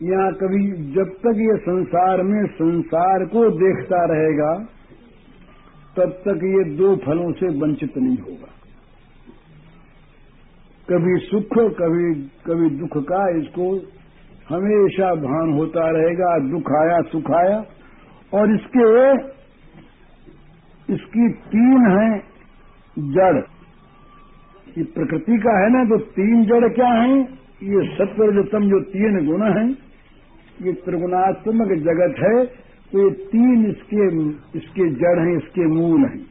यहाँ कभी जब तक ये संसार में संसार को देखता रहेगा, तब तक ये दो फलों से वंचित नहीं होगा। कभी सुख, कभी कभी दुख का इसको हमेशा भान होता रहेगा, दुख आया, सुख आया। और इसके, इसकी तीन है जड़। ये प्रकृति का है ना तो तीन जड़ क्या है, ये सत्वरजतम जो तीन गुण हैं ये त्रिगुणात्मक जगत है तो ये तीन इसके इसके जड़ हैं, इसके मूल हैं।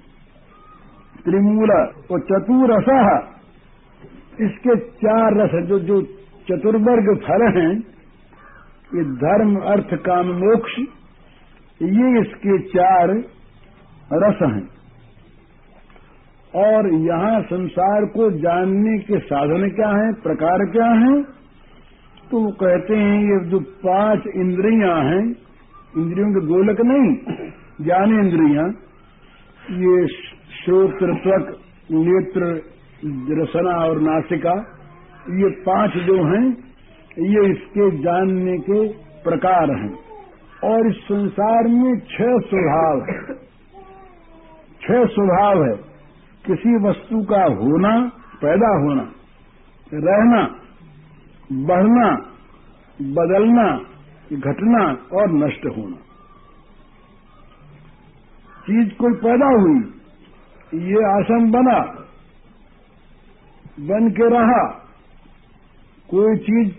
त्रिमूल और चतुरस इसके चार रस जो जो चतुर्वर्ग फल हैं, ये धर्म, अर्थ, काम, मोक्ष, ये इसके चार रस हैं। और यहाँ संसार को जानने के साधन क्या हैं, प्रकार क्या हैं तो वो कहते हैं ये जो पाँच इंद्रियाँ हैं, इंद्रियों के गोलक नहीं, ज्ञान इंद्रियाँ, ये श्रोत्र, त्वक, नेत्र, रसना और नासिका, ये पाँच जो हैं, ये इसके जानने के प्रकार हैं। और इस संसार में छह स्वभाव है। छह स्वभाव है। किसी वस्तु का होना, पैदा होना, रहना बढ़ना बदलना घटना और नष्ट होना। चीज़ कोई पैदा हुई ये आसन बना बन के रहा कोई चीज़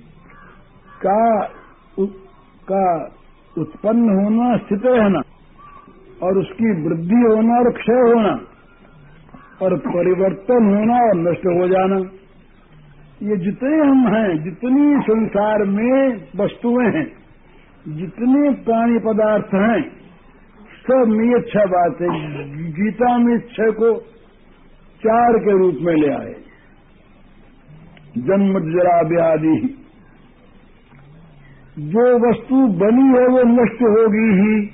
का उ, का उत्पन्न होना स्थित रहना और उसकी वृद्धि होना और क्षय होना और परिवर्तन होना और नष्ट हो जाना। ये जितने हम हैं, जितनी संसार में वस्तुएँ हैं, जितने प्राणी पदार्थ हैं, सब में ये छह बात है। गीता में छह को चार के रूप में ले आए। जन्म जरा व्याधि। जो वस्तु बनी है, वो नष्ट होगी ही।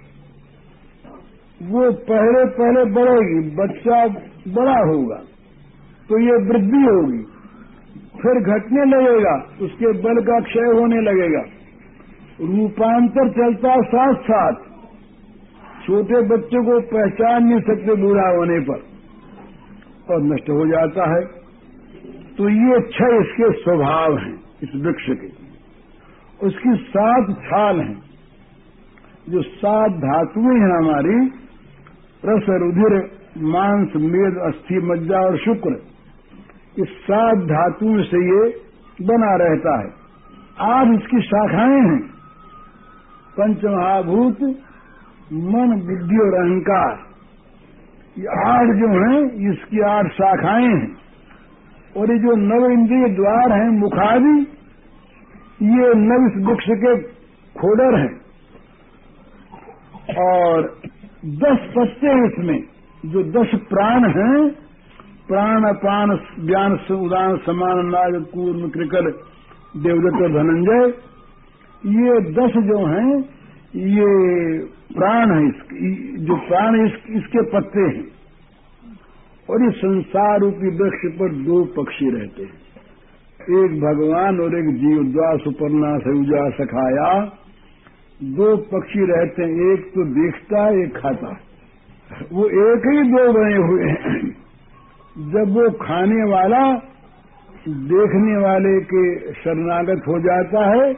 वो पहले पहले बढ़ेगी, बच्चा बड़ा होगा तो ये वृद्धि होगी। फिर घटने लगेगा, उसके बल का क्षय होने लगेगा। रूपांतर चलता साथ साथ छोटे बच्चों को पहचान नहीं सकते बूढ़ा होने पर, और नष्ट हो जाता है। तो ये छह इसके स्वभाव हैं, इस वृक्ष के। उसकी सात छाल हैं। जो सात धातुएँ हैं हमारी, रस, रुधिर, मांस, मेद, अस्थि, मज्जा और शुक्र। इस सात धातुओं से ये बना रहता है। आठ इसकी शाखाएँ हैं। पंचमहाभूत, मन, बुद्धि और अहंकार। ये आठ जो हैं, इसकी आठ शाखाएँ हैं। और ये जो नव इंद्रिय द्वार हैं, मुखादि, ये नव इस वृक्ष के खोडर हैं। और दस पत्ते इसमें। जो दस प्राण हैं प्राण अपान ज्ञान उदान समान नाग कूर्म कृकल देवदत्त धनंजय ये दस जो हैं ये प्राण है इसके जो प्राण इस, इसके पत्ते हैं। और इस संसार रूपी वृक्ष पर दो पक्षी रहते हैं। एक भगवान और एक जीव द्वा सुपर्णा सयुजा सखाया। दो पक्षी रहते हैं एक तो देखता है एक खाता। वो एक ही दो बने हुए हैं। जब वो खाने वाला देखने वाले के शरणागत हो जाता है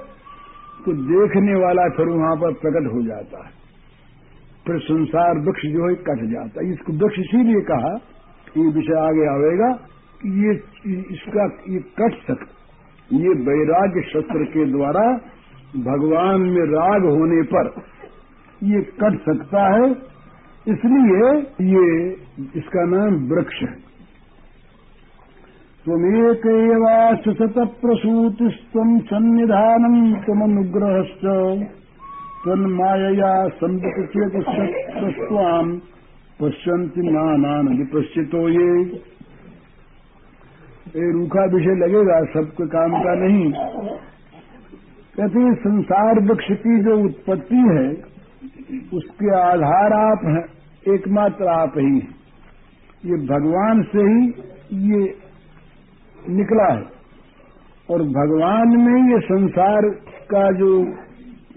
तो देखने वाला फिर वहाँ पर प्रकट हो जाता है। फिर संसार वृक्ष जो है कट जाता है। इसको वृक्ष इसीलिए कहा ये विषय आगे आवेगा कि ये इसका ये कट सक ये वैराग्य शस्त्र के द्वारा भगवान में राग होने पर ये कट सकता है। इसलिए ये, इसका नाम वृक्ष है। त्वमेक एवाश्च प्रसूतिस्त्वम् सन्निधानम् त्वमनुग्रहश्च, त्वन्मायया संवितचेतस्त्वाम् पश्यन्ति नानान विपश्चितो ये। ये रूखा विषय लगेगा, सबके काम का नहीं। कहते संसार वृक्ष की जो उत्पत्ति है, उसके आधार आप हैं, एकमात्र आप ही। ये भगवान से ही ये निकला है। और भगवान में ये संसार का जो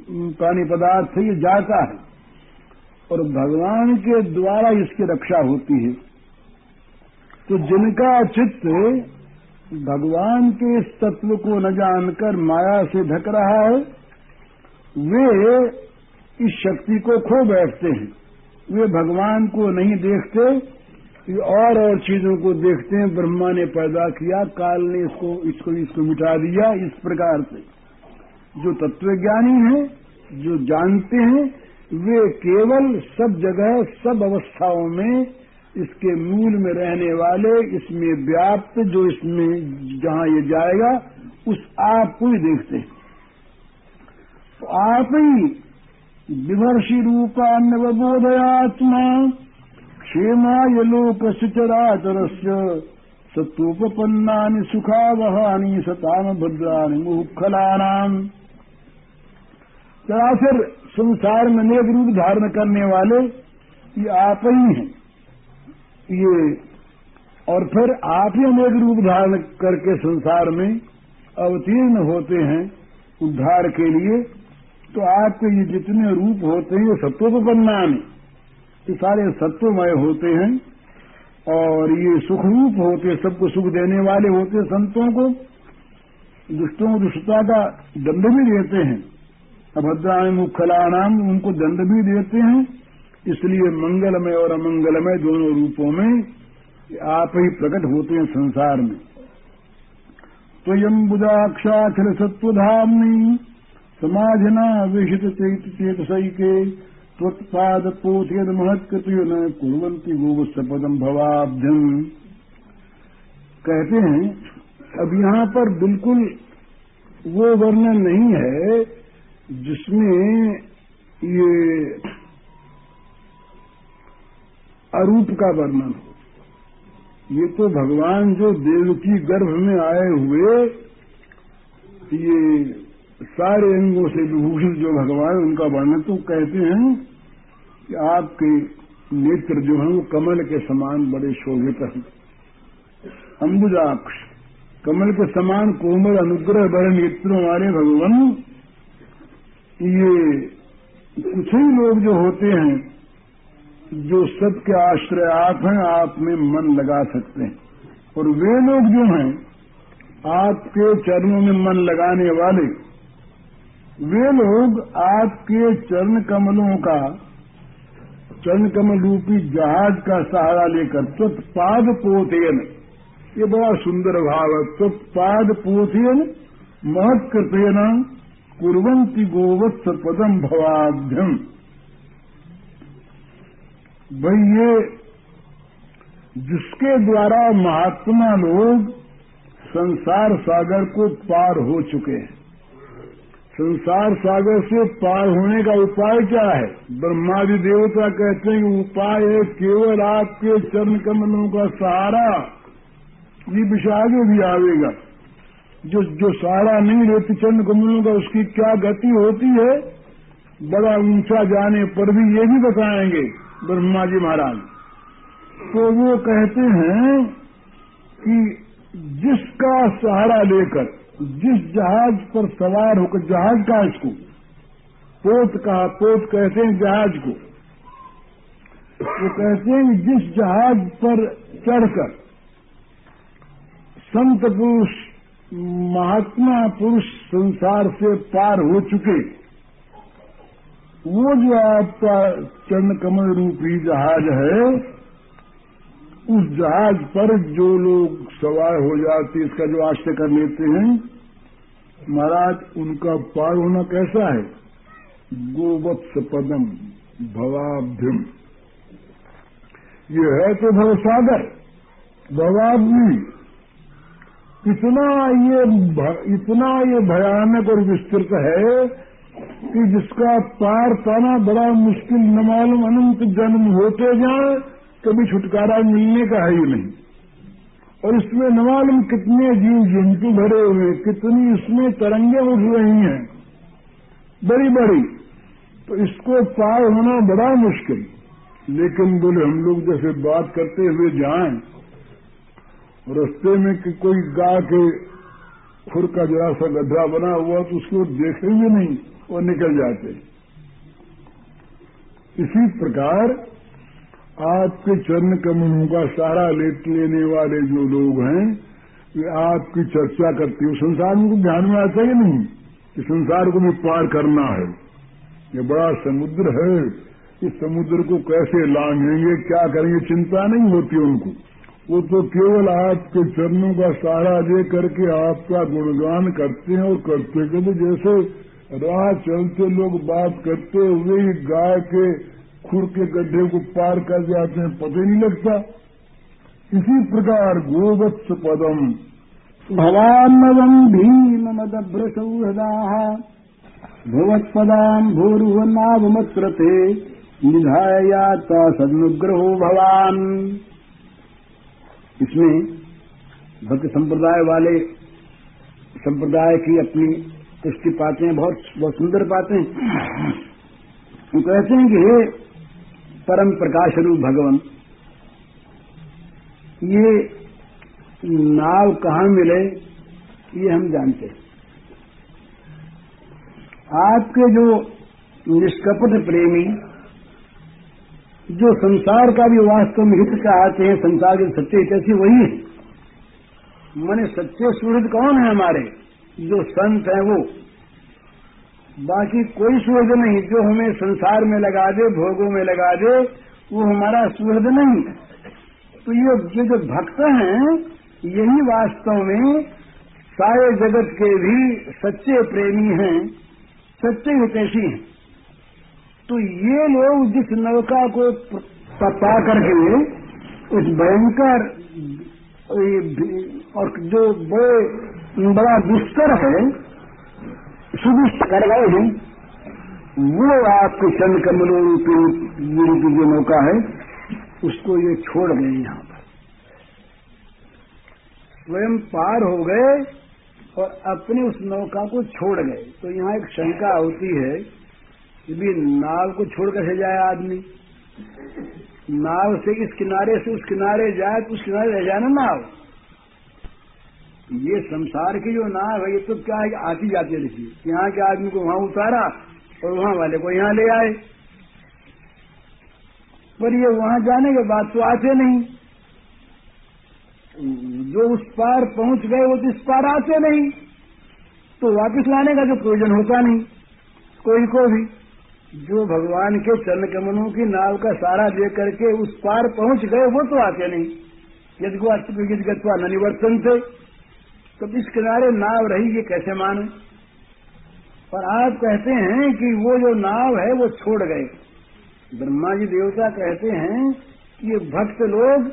प्राणी पदार्थ है, ये जाता है। और भगवान के द्वारा इसकी रक्षा होती है। तो जिनका चित्त भगवान के इस तत्व को न जानकर माया से ढक रहा है, वे इस शक्ति को खो बैठते हैं। वे भगवान को नहीं देखते और और चीज़ों को देखते हैं, ब्रह्मा ने पैदा किया, काल ने इसको इसको इसको मिटा दिया इस प्रकार से। जो तत्वज्ञानी हैं, जो जानते हैं, वे केवल सब जगह, सब अवस्थाओं में इसके मूल में रहने वाले, इसमें व्याप्त, जो इसमें जहाँ ये जाएगा, उस आप को ही देखते हैं। तो आप ही विभर्षि रूपान्नवबोधयात्मा क्षेमाय लोकस्य चराचरस्य सत्वोपन्नानि सुखावहानि सताम भद्रानि मुखलानाम चराचर संसार में अनेक रूप धारण करने वाले ये आप ही हैं ये और फिर आप ही अनेक रूप धारण करके संसार में अवतीर्ण होते हैं उद्धार के लिए तो आपके ये जितने रूप होते हैं, ये सत्वोपन्नान ये सारे सत्वमय होते हैं और ये सुख रूप होते, सबको सुख देने वाले होते संतों को, दुष्टों को दुष्टता का दंड भी देते हैं। अभद्राण मुखलानाम उनको दंड भी देते हैं। इसलिए मंगलमय और अमंगलमय दोनों रूपों में आप ही प्रकट होते हैं संसार में। स्वयं तो बुदाक्षाखिल सत्वधामनी समाधिना चेत चेत सही त्वत्पाद पोथेद महत्कृत्य न कुरंती गोवत्स पदम भवाब्धम। कहते हैं, अब यहाँ पर बिल्कुल वो वर्णन नहीं है जिसमें ये अरूप का वर्णन हो। ये तो भगवान जो देवकी गर्भ में आए हुए ये सारे अंगों से विभूषित जो भगवान उनका वर्णन तो कहते हैं कि आपके नेत्र जो हैं वो कमल के समान बड़े शोभित हैं। अंबुजाक्ष, कमल के समान कोमल अनुग्रह बड़े नेत्रों वाले भगवान, ये कुछ ही लोग जो होते हैं, जो सबके आश्रय आप हैं, आप में मन लगा सकते हैं। और वे लोग जो हैं, आपके चरणों में मन लगाने वाले वे लोग आपके चरण कमलों का, चरण कमल रूपी जहाज़ का सहारा लेकर त्वत्पाद पोतेन। ये बड़ा सुंदर भाव है। त्वत्पाद पोतेन महत्कृतेन कुरंती गोवत्स पदम भवाभ्यम भाई ये जिसके द्वारा महात्मा लोग संसार सागर को पार हो चुके हैं। संसार सागर से पार होने का उपाय क्या है? ब्रह्मादि देवता कहते हैं कि उपाय है केवल आपके चरण कमलों का सहारा ये विषय आगे भी आवेगा। जो जो सहारा नहीं लेते चरण कमलों का, उसकी क्या गति होती है? बड़ा ऊँचा जाने पर भी ये भी बताएँगे ब्रह्मा जी महाराज। तो वो कहते हैं कि जिसका सहारा लेकर जिस जहाज़ पर सवार होकर, जहाज़ का इसको पोत कहा, पोत कहते हैं जहाज़ को। वो कहते हैं कि जिस जहाज़ पर चढ़कर संत पुरुष, महात्मा पुरुष संसार से पार हो चुके, वो जो आपका चरण कमल रूपी जहाज़ है उस जहाज़ पर जो लोग सवार हो जाते, इसका जो आश्रय कर लेते हैं, महाराज, उनका पार होना कैसा है? गोवत्स पदम भवाभ्यम ये है तो भवसागर भवाब्दी इतना ये इतना ये भयानक और विस्तृत है कि जिसका पार पाना बड़ा मुश्किल, न मालूम अनंत जन्म होते जाए कभी छुटकारा मिलने का है ही नहीं। और इसमें न मालूम कितने जीव जंतु भरे हुए कितनी इसमें तरंगे उठ रही हैं। बड़ी बड़ी। तो इसको पार होना बड़ा मुश्किल। लेकिन बोले, हम लोग जैसे बात करते हुए जाएँ, रस्ते में कि कोई गा के खुर का जरा सा गड्ढा बना हुआ तो उसको देखेंगे नहीं और निकल जाते। इसी प्रकार आपके चरण कमलों का सारा लेने वाले जो लोग हैं, वे आपकी चर्चा करते हो। संसार में ध्यान में आता ही नहीं कि संसार को भी पार करना है। ये बड़ा समुद्र है। इस समुद्र को कैसे लांघेंगे, क्या करेंगे, चिंता नहीं होती उनको। वो तो केवल आपके चरणों का सहारा दे करके आपका गुणगान करते हैं और करते करते जैसे राह चलते लोग बात करते हुए गाय के खुर के गड्ढे को पार कर जाते हैं, पता ही नहीं लगता। इसी प्रकार गोवत्स पदम। भवान्नवम् भीममदभ्रसौहृदाः भवत्पदाम् भूर्भुवन्नाभमत्र ते निधाय यात्रा सदनुग्रहो भवान। इसमें भक्त संप्रदाय वाले संप्रदाय की अपनी पुष्टि पाते हैं, बहुत बहुत सुंदर पाते हैं। वो कहते हैं कि हे परम प्रकाश रूप भगवान। ये नाव कहाँ मिले, ये हम जानते हैं। आपके जो निष्कपट प्रेमी, जो संसार का भी वास्तव में हित चाहते हैं, संसार के सच्चे हितैषी वही है। मैंने सच्चे सूरज कौन है हमारे? जो संत है वो। बाकी कोई सूरज नहीं, जो हमें संसार में लगा दे, भोगों में लगा दे, वो हमारा सूरज नहीं है। तो ये जो भक्त हैं, यही वास्तव में सारे जगत के भी सच्चे प्रेमी हैं, सच्चे हितैषी हैं। तो ये लोग जिस नौका को पा करके, उस भयंकर और जो बड़े, बड़ा दुष्कर है गए हैं वो आपके चंद कमलों की जो नौका है, उसको ये छोड़ गए यहाँ पर। स्वयं पार हो गए और अपने उस नौका को छोड़ गए। तो यहाँ एक शंका होती है कि भी नाव को छोड़ कैसे जाए आदमी? नाव से इस किनारे से उस किनारे जाए तो उस किनारे रह जाए ना नाव? ये संसार की जो नाव है, ये तो क्या है आती जाती है देखिए। यहाँ के आदमी को वहाँ उतारा और वहाँ वाले को यहाँ ले आए। पर ये वहाँ जाने के बाद तो आते नहीं। जो उस पार पहुँच गए, वो तो इस पार आते नहीं। तो वापस लाने का जो प्रयोजन होता नहीं। कोई को भी। जो भगवान के चरण कमलों की नाव का सारा दे करके उस पार पहुँच गए, वो तो आते नहीं। यदि यदगत्वा न निवर्तन थे तो इस किनारे नाव रही, ये कैसे माने? और आप कहते हैं कि वो जो नाव है, वो छोड़ गए। ब्रह्मा जी देवता कहते हैं कि ये भक्त लोग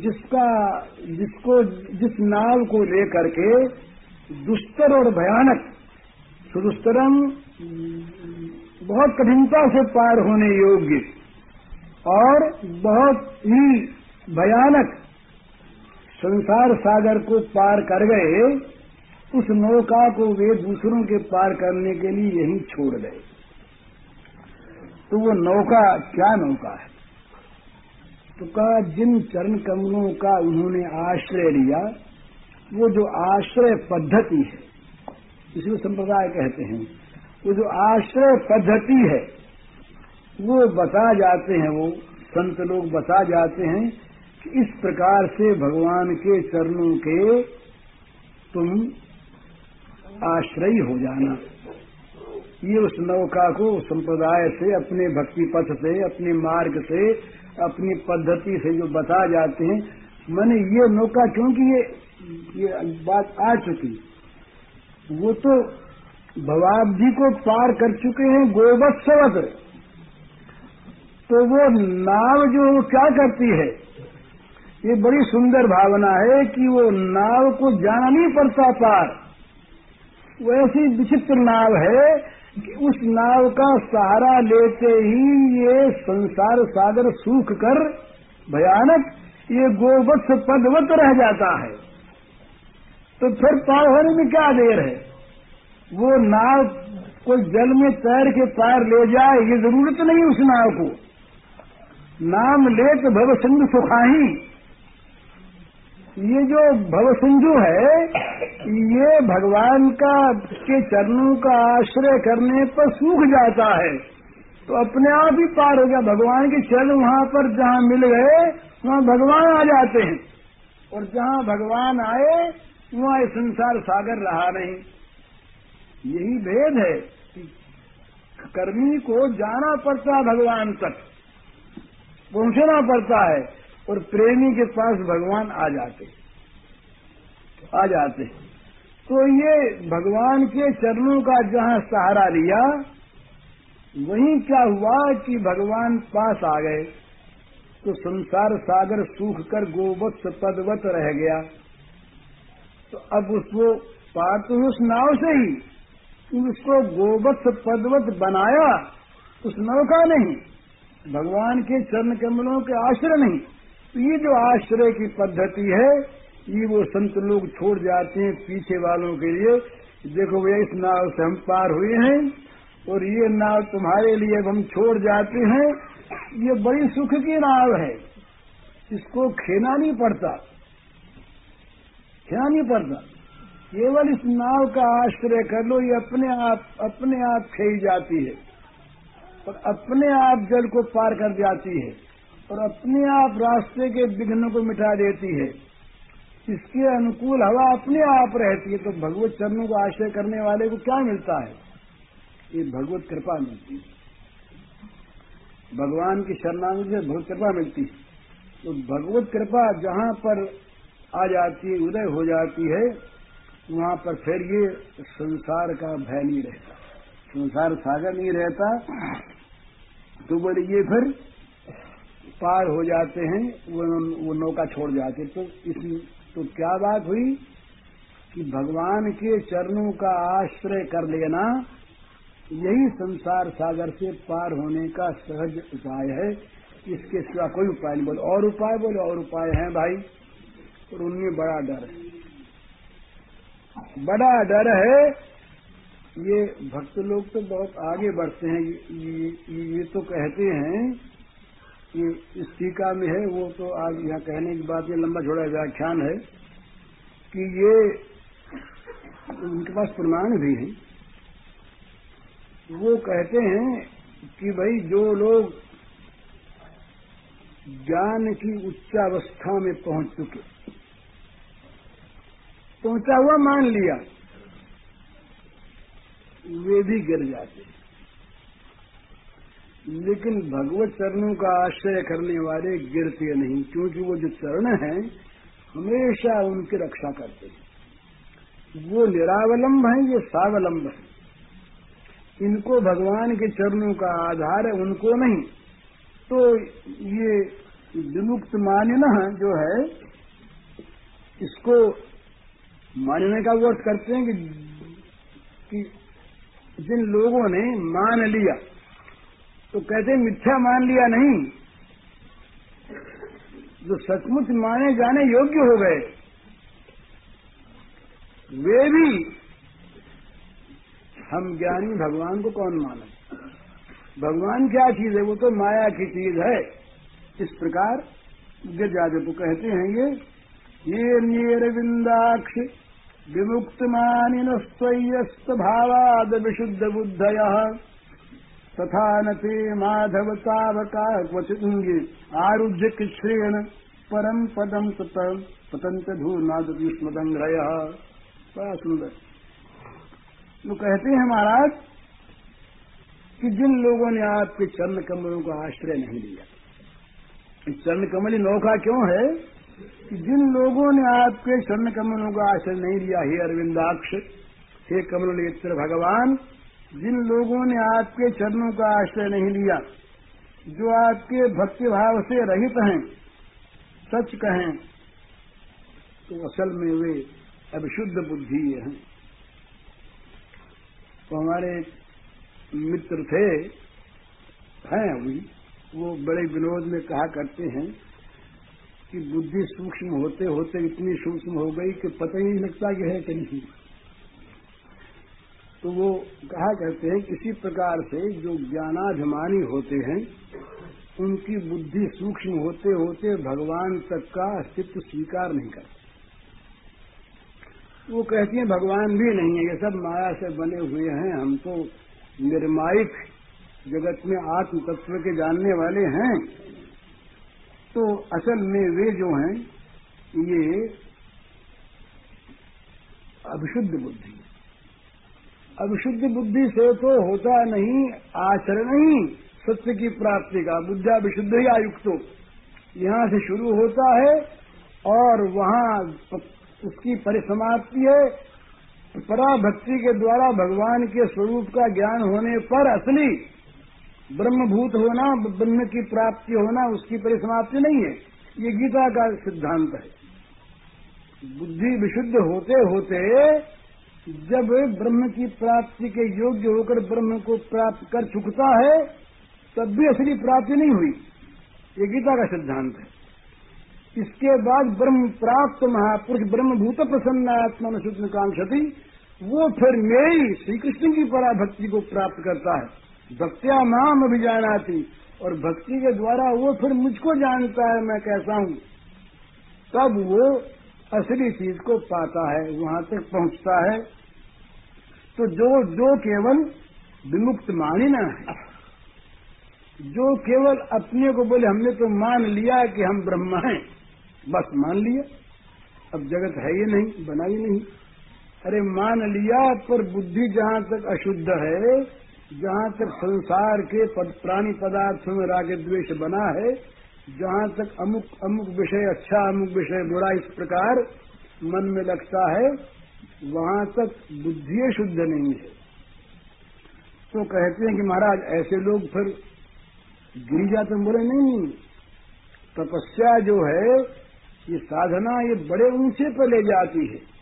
जिसका, जिसको, जिस नाव को लेकर के दुष्तर और भयानक सुदुस्तरम बहुत कठिनता से पार होने योग्य और बहुत ही भयानक संसार सागर को पार कर गए, उस नौका को वे दूसरों के पार करने के लिए यही छोड़ गए। तो वो नौका क्या नौका है? तो कहा, जिन चरण कमलों का उन्होंने आश्रय लिया, वो जो आश्रय पद्धति है इसको संप्रदाय कहते हैं, वो जो आश्रय पद्धति है, वो बता जाते हैं, वो संत लोग बता जाते हैं कि इस प्रकार से भगवान के चरणों के तुम आश्रय हो जाना। ये उस नौका को संप्रदाय से, अपने भक्ति पथ से, अपने मार्ग से, अपनी पद्धति से जो बता जाते हैं, मैंने ये नौका क्योंकि ये ये बात आ चुकी। वो तो भवाब्दी को पार कर चुके हैं गोवत्सवत तो वो नाव जो क्या करती है? ये बड़ी सुंदर भावना है कि वो नाव को जाना नहीं पड़ता पार वो ऐसी विचित्र नाव है कि उस नाव का सहारा लेते ही ये संसार सागर सूख कर भयानक ये गोवत्स पदवत रह जाता है। तो फिर पार होने में क्या देर है? वो नाव को जल में तैर के पार ले जाए, ये ज़रूरत नहीं उस नाव को। नाम ले तो भव सिंधु सुखाही। ये जो भव है, ये भगवान का, के चरणों का आश्रय करने पर सूख जाता है। तो अपने आप ही पार हो गया। भगवान के चरण वहाँ पर जहाँ मिल गए, वहाँ भगवान आ जाते हैं। और जहाँ भगवान आए, वहाँ संसार सागर रहा नहीं। यही भेद है कि कर्मी को जाना पड़ता भगवान तक, पहुँचना पड़ता है। और प्रेमी के पास भगवान आ जाते आ जाते तो ये भगवान के चरणों का जहाँ सहारा लिया, वहीं क्या हुआ कि भगवान पास आ गए। तो संसार सागर सूख कर गोवत्स पदवत रह गया। तो अब उसको पार तो उस नाव से ही उसको गोवत्स पदवत बनाया, उस नौका नहीं। भगवान के चरण कमलों के आश्रय नहीं। ये जो आश्रय की पद्धति है, ये वो संत लोग छोड़ जाते हैं पीछे वालों के लिए। देखो भैया, इस नाव से हम पार हुए हैं, और ये नाव तुम्हारे लिए हम छोड़ जाते हैं। ये बड़ी सुख की नाव है। इसको खेना नहीं पड़ता। खेना नहीं पड़ता। केवल इस नाव का आश्रय कर लो, ये अपने आप अपने आप खेई जाती है। और अपने आप जल को पार कर जाती है। और अपने आप रास्ते के विघ्न को मिटा देती है। इसके अनुकूल हवा अपने आप रहती है तो भगवत चरणों को आश्रय करने वाले को क्या मिलता है? ये भगवत कृपा मिलती है। भगवान की शरणांग से भगवत कृपा मिलती है। तो भगवत कृपा जहाँ पर आ जाती है, उदय हो जाती है, वहाँ पर फिर ये संसार का भय नहीं रहता। संसार सागर नहीं रहता तो बोले ये फिर पार हो जाते हैं वो वो नौका छोड़ जाते। तो इस तो क्या बात हुई कि भगवान के चरणों का आश्रय कर लेना यही संसार सागर से पार होने का सहज उपाय है। इसके सिवा कोई उपाय नहीं। बोले और उपाय बोले और उपाय है भाई। और उनमें बड़ा डर है। बड़ा डर है ये भक्त लोग तो बहुत आगे बढ़ते हैं। ये, ये, ये तो कहते हैं कि इस टीका में है, वो तो आज यहाँ कहने की बात ये लंबा छोड़ा व्याख्यान है कि ये उनके पास प्रमाण भी है। वो कहते हैं कि भाई जो लोग ज्ञान की उच्चावस्था में पहुँच चुके, पहुँचा हुआ मान लिया, वे भी गिर जाते लेकिन भगवत चरणों का आश्रय करने वाले गिरते नहीं क्योंकि वो जो चरण हैं हमेशा उनकी रक्षा करते हैं। वो निरावलंब है ये सावलंब है। इनको भगवान के चरणों का आधार है उनको नहीं। तो ये विमुक्त मानना जो है इसको मानने का वो करते हैं कि, कि जिन लोगों ने मान लिया तो कहते मिथ्या मान लिया नहीं। जो सचमुच माने जाने योग्य हो गए, वे भी हम ज्ञानी भगवान को कौन माने? भगवान क्या चीज़ है? वो तो माया की चीज़ है। इस प्रकार जाते को कहते हैं ये ये निरविंदाक्ष विमुक्त मानिन स्वयस्त भावाद विशुद्ध बुद्धय तथा न ते माधव तावका क्वचिंगे आरुह्य कृष्ण परम पदम तत पतंत धूर्नाद स्मदंग्रय बड़ा सुंदर। वो कहते हैं महाराज कि जिन लोगों ने आपके चरण कमलों का आश्रय नहीं लिया चरण कमल नौका क्यों है? कि जिन लोगों ने आपके चरण कमलों का आश्रय नहीं लिया, हे अरविंदाक्ष, हे कमल भगवान जिन लोगों ने आपके चरणों का आश्रय नहीं लिया, जो आपके भक्ति भाव से रहित हैं, सच कहें तो असल में वे अभिशुद्ध बुद्धि हैं। तो हमारे मित्र थे, हैं अभी, वो बड़े विनोद में कहा करते हैं कि बुद्धि सूक्ष्म होते होते इतनी सूक्ष्म हो गई कि पता ही नहीं लगता कि है कि नहीं। तो वो कहा करते हैं किसी प्रकार से जो ज्ञानाभिमानी होते हैं, उनकी बुद्धि सूक्ष्म होते होते भगवान तक का अस्तित्व स्वीकार नहीं करते। वो कहती हैं, भगवान भी नहीं है, ये सब माया से बने हुए हैं, हम तो निर्मायिक जगत में आत्म तत्व के जानने वाले हैं। तो असल में वे जो हैं, ये अभिशुद्ध बुद्धि। अभिशुद्ध बुद्धि से तो होता नहीं, आचरण ही सत्य की प्राप्ति का। बुद्धा विशुद्ध ही आयुक्त यहाँ से शुरू होता है और वहाँ उसकी परिसमाप्ति है। पराभक्ति के द्वारा भगवान के स्वरूप का ज्ञान होने पर असली ब्रह्मभूत होना, ब्रह्म की प्राप्ति होना, उसकी परिसमाप्ति नहीं है। ये गीता का सिद्धांत है। बुद्धि विशुद्ध होते होते जब ब्रह्म की प्राप्ति के योग्य होकर ब्रह्म को प्राप्त कर चुकता है, तब भी असली प्राप्ति नहीं हुई। ये गीता का सिद्धांत है। इसके बाद ब्रह्म प्राप्त महापुरुष ब्रह्मभूत प्रसन्न आत्मा शुद्ध कांक्षति, वो फिर मेरी श्री कृष्ण की पराभक्ति को प्राप्त करता है। भक्तिया माम अभिजानाती। और भक्ति के द्वारा वो फिर मुझको जानता है मैं कैसा हूँ। तब वो असली चीज़ को पाता है, वहाँ तक पहुँचता है। तो जो जो केवल विमुक्त मानिना है, जो केवल अपने को बोले, हमने तो मान लिया कि हम ब्रह्म हैं, बस मान लिया। अब जगत है ही नहीं, बना ही नहीं। अरे मान लिया पर बुद्धि जहाँ तक अशुद्ध है, जहाँ तक संसार के प्राणी पदार्थों में राग द्वेष बना है जहाँ तक अमुक अमुक विषय अच्छा अमुक विषय बुरा इस प्रकार मन में लगता है, वहाँ तक बुद्धि शुद्ध नहीं है। तो कहते हैं कि महाराज, ऐसे लोग फिर गिरी जाते बोले नहीं, तपस्या जो है, ये साधना ये बड़े ऊँचे पर ले जाती है।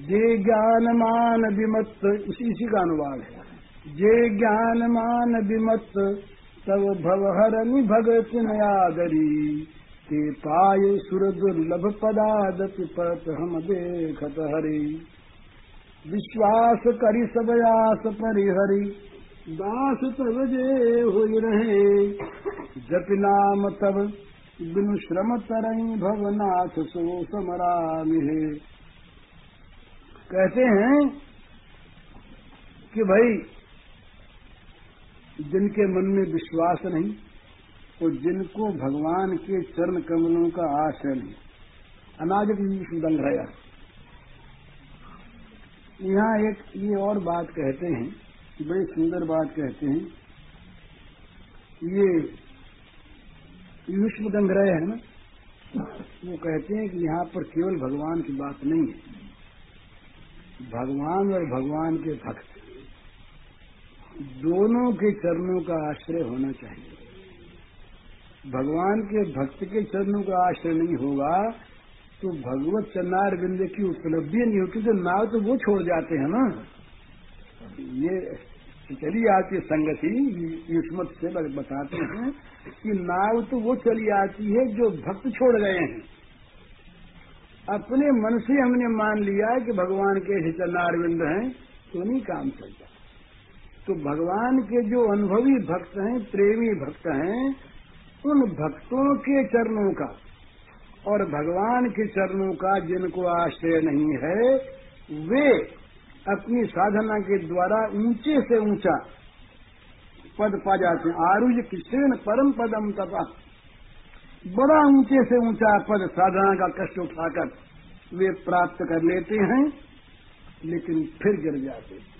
जे ज्ञान मान विमत इसी का अनुवाद है। जे ज्ञान मान विमत तब भवहरनि भगत नयादरी के पाय सुर दुर्लभ पदादत पत हम देखत हरि विश्वास करी सब आस परिहरी दास तब जे हो रहे जप नाम तब बिनु श्रम तरई भवनाथ सो समराम कहते हैं कि भाई जिनके मन में विश्वास नहीं तो जिनको भगवान के चरण कमलों का आश्रय नहीं। अनाज भी बन रहा। यहाँ एक ये और बात कहते हैं, बड़ी सुंदर बात कहते हैं। ये विश्व संग्रह है ना? वो कहते हैं कि यहाँ पर केवल भगवान की बात नहीं है। भगवान और भगवान के भक्त। दोनों के चरणों का आश्रय होना चाहिए। भगवान के भक्त के चरणों का आश्रय नहीं होगा तो भगवत चन्नार बिंद की उपलब्धि नहीं होती तो नाव तो वो छोड़ जाते हैं ना। ये चली आती है संगति युष्मत से बताते हैं कि नाव तो वो चली आती है जो भक्त छोड़ गए हैं। अपने मन से हमने मान लिया कि भगवान के चरणारविंद हैं तो नहीं काम चलता तो भगवान के जो अनुभवी भक्त हैं, प्रेमी भक्त हैं, उन भक्तों के चरणों का, और भगवान के चरणों का जिनको आश्रय नहीं है, वे अपनी साधना के द्वारा ऊँचे से ऊँचा पद पा जाते हैं। आरुज कृष्ण परम पदम तपा। बड़ा ऊँचे से ऊँचा पद साधना का कष्ट उठाकर वे प्राप्त कर लेते हैं, लेकिन फिर गिर जाते